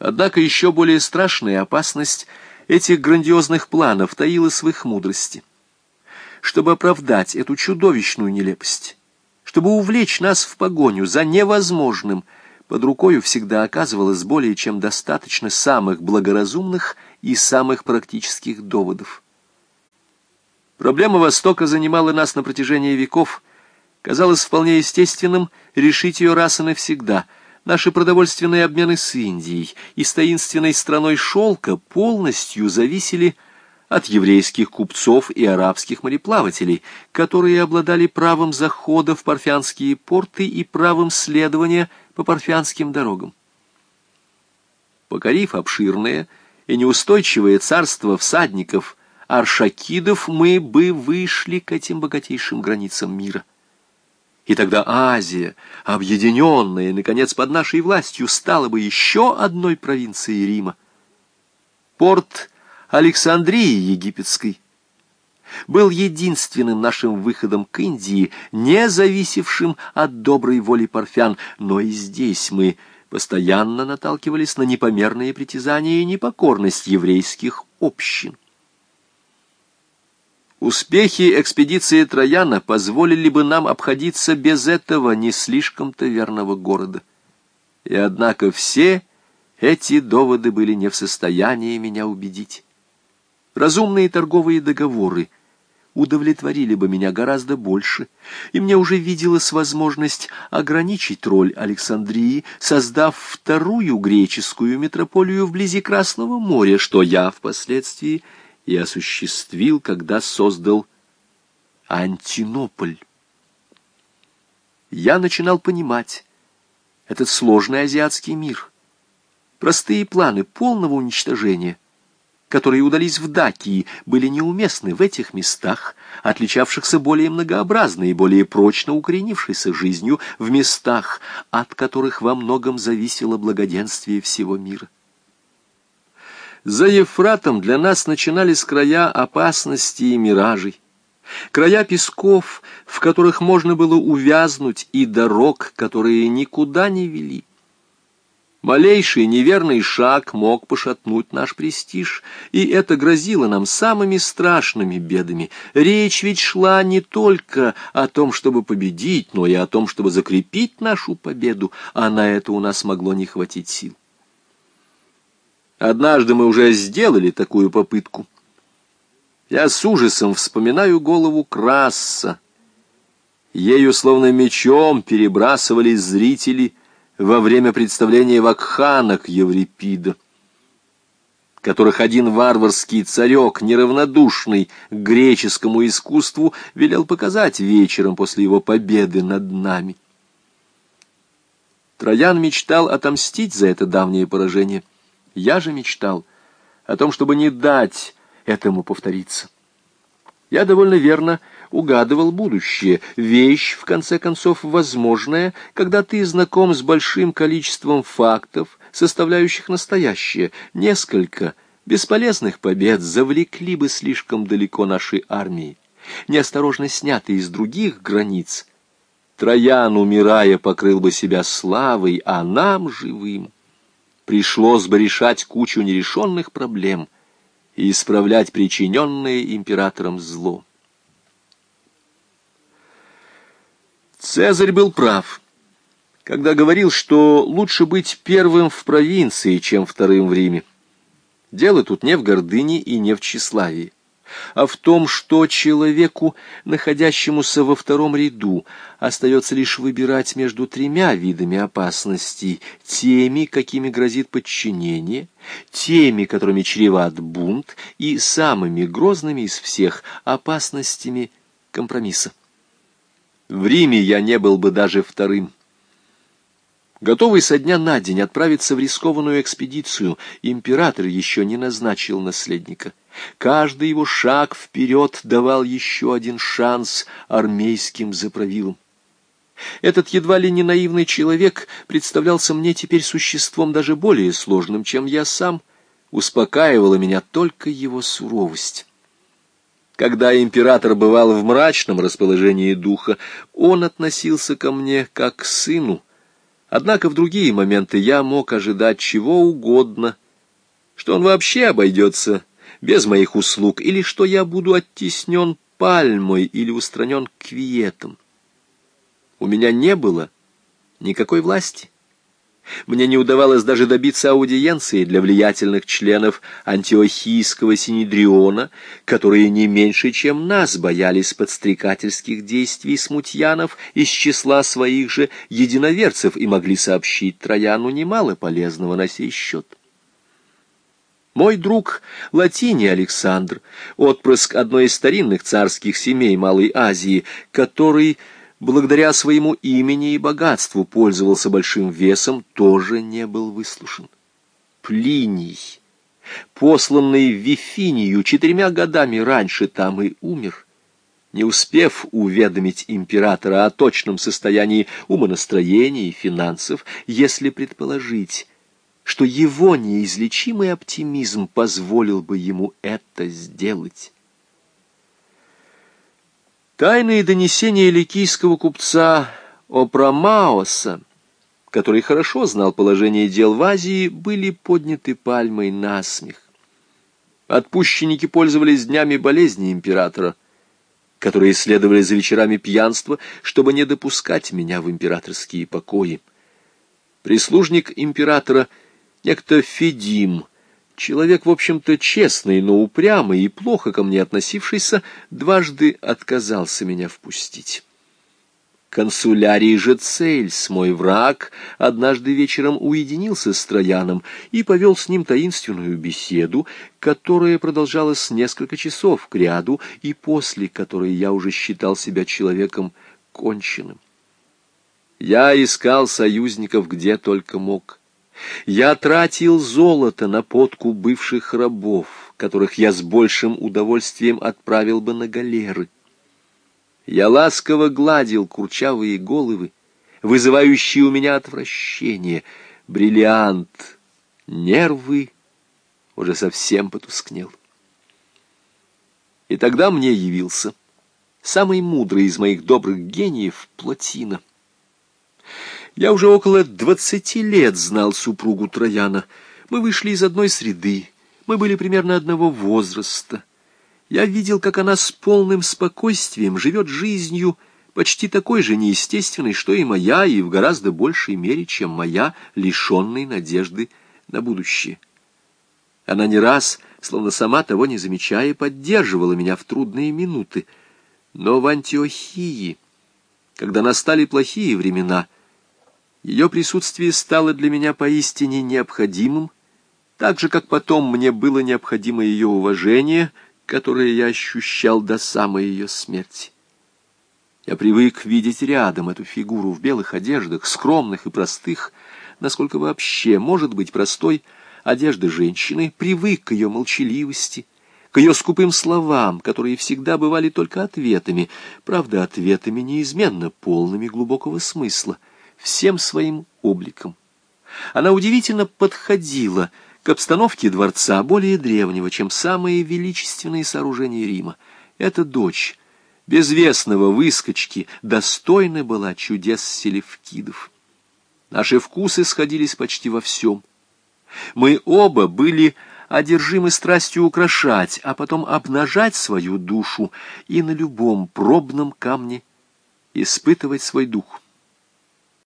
Однако еще более страшная опасность этих грандиозных планов таилась в их мудрости. Чтобы оправдать эту чудовищную нелепость, чтобы увлечь нас в погоню за невозможным, под рукою всегда оказывалось более чем достаточно самых благоразумных и самых практических доводов. Проблема Востока занимала нас на протяжении веков. Казалось вполне естественным решить ее раз и навсегда — Наши продовольственные обмены с Индией и с таинственной страной шелка полностью зависели от еврейских купцов и арабских мореплавателей, которые обладали правом захода в парфянские порты и правом следования по парфянским дорогам. Покорив обширное и неустойчивое царство всадников, аршакидов, мы бы вышли к этим богатейшим границам мира. И тогда Азия, объединенная, наконец, под нашей властью, стала бы еще одной провинцией Рима. Порт Александрии Египетской был единственным нашим выходом к Индии, не зависевшим от доброй воли парфян, но и здесь мы постоянно наталкивались на непомерные притязания и непокорность еврейских общин. Успехи экспедиции Трояна позволили бы нам обходиться без этого не слишком-то верного города. И однако все эти доводы были не в состоянии меня убедить. Разумные торговые договоры удовлетворили бы меня гораздо больше, и мне уже виделась возможность ограничить роль Александрии, создав вторую греческую метрополию вблизи Красного моря, что я впоследствии и осуществил, когда создал Антинополь. Я начинал понимать этот сложный азиатский мир, простые планы полного уничтожения, которые удались в Дакии, были неуместны в этих местах, отличавшихся более многообразной и более прочно укоренившейся жизнью, в местах, от которых во многом зависело благоденствие всего мира. За Ефратом для нас начинались края опасности и миражей, края песков, в которых можно было увязнуть, и дорог, которые никуда не вели. Малейший неверный шаг мог пошатнуть наш престиж, и это грозило нам самыми страшными бедами. Речь ведь шла не только о том, чтобы победить, но и о том, чтобы закрепить нашу победу, а на это у нас могло не хватить сил. Однажды мы уже сделали такую попытку. Я с ужасом вспоминаю голову Краса. Ею словно мечом перебрасывались зрители во время представления вакханок Еврипида, которых один варварский царек, неравнодушный к греческому искусству, велел показать вечером после его победы над нами. Троян мечтал отомстить за это давнее поражение — я же мечтал о том, чтобы не дать этому повториться. Я довольно верно угадывал будущее, вещь, в конце концов, возможная, когда ты знаком с большим количеством фактов, составляющих настоящее. Несколько бесполезных побед завлекли бы слишком далеко наши армии. Неосторожно снятые из других границ, Троян, умирая, покрыл бы себя славой, а нам, живым, пришлось бы решать кучу нерешенных проблем и исправлять причиненное императором зло. Цезарь был прав, когда говорил, что лучше быть первым в провинции, чем вторым в Риме. Дело тут не в гордыне и не в тщеславии а в том, что человеку, находящемуся во втором ряду, остается лишь выбирать между тремя видами опасностей, теми, какими грозит подчинение, теми, которыми чреват бунт, и самыми грозными из всех опасностями компромисса. В Риме я не был бы даже вторым. Готовый со дня на день отправиться в рискованную экспедицию, император еще не назначил наследника. Каждый его шаг вперед давал еще один шанс армейским заправилам. Этот едва ли не наивный человек представлялся мне теперь существом даже более сложным, чем я сам. Успокаивала меня только его суровость. Когда император бывал в мрачном расположении духа, он относился ко мне как к сыну, Однако в другие моменты я мог ожидать чего угодно, что он вообще обойдется без моих услуг, или что я буду оттеснен пальмой или устранен квиетом. У меня не было никакой власти. Мне не удавалось даже добиться аудиенции для влиятельных членов антиохийского синедриона, которые не меньше, чем нас, боялись подстрекательских действий смутьянов из числа своих же единоверцев и могли сообщить Трояну немало полезного на сей счет. Мой друг Латиний Александр, отпрыск одной из старинных царских семей Малой Азии, который благодаря своему имени и богатству пользовался большим весом, тоже не был выслушан. Плиний, посланный в Вифинию четырьмя годами раньше, там и умер, не успев уведомить императора о точном состоянии умонастроения и финансов, если предположить, что его неизлечимый оптимизм позволил бы ему это сделать. Тайные донесения ликийского купца Опрамаоса, который хорошо знал положение дел в Азии, были подняты пальмой на смех. Отпущенники пользовались днями болезни императора, которые следовали за вечерами пьянства, чтобы не допускать меня в императорские покои. Прислужник императора, некто Федим, Человек, в общем-то, честный, но упрямый и плохо ко мне относившийся, дважды отказался меня впустить. Консулярий же Цельс, мой враг, однажды вечером уединился с Трояном и повел с ним таинственную беседу, которая продолжалась несколько часов к ряду, и после которой я уже считал себя человеком конченным. Я искал союзников где только мог. Я тратил золото на подку бывших рабов, которых я с большим удовольствием отправил бы на галеры. Я ласково гладил курчавые головы, вызывающие у меня отвращение. Бриллиант, нервы уже совсем потускнел. И тогда мне явился самый мудрый из моих добрых гениев Плотина — я уже около двадцати лет знал супругу Трояна. Мы вышли из одной среды, мы были примерно одного возраста. Я видел, как она с полным спокойствием живет жизнью, почти такой же неестественной, что и моя, и в гораздо большей мере, чем моя, лишенной надежды на будущее. Она не раз, словно сама того не замечая, поддерживала меня в трудные минуты. Но в Антиохии, когда настали плохие времена, — ее присутствие стало для меня поистине необходимым, так же, как потом мне было необходимо ее уважение, которое я ощущал до самой ее смерти. Я привык видеть рядом эту фигуру в белых одеждах, скромных и простых, насколько вообще может быть простой одежда женщины, привык к ее молчаливости, к ее скупым словам, которые всегда бывали только ответами, правда, ответами неизменно полными глубокого смысла — всем своим обликом. Она удивительно подходила к обстановке дворца более древнего, чем самые величественные сооружения Рима. Эта дочь безвестного выскочки достойна была чудес селевкидов. Наши вкусы сходились почти во всем. Мы оба были одержимы страстью украшать, а потом обнажать свою душу и на любом пробном камне испытывать свой дух.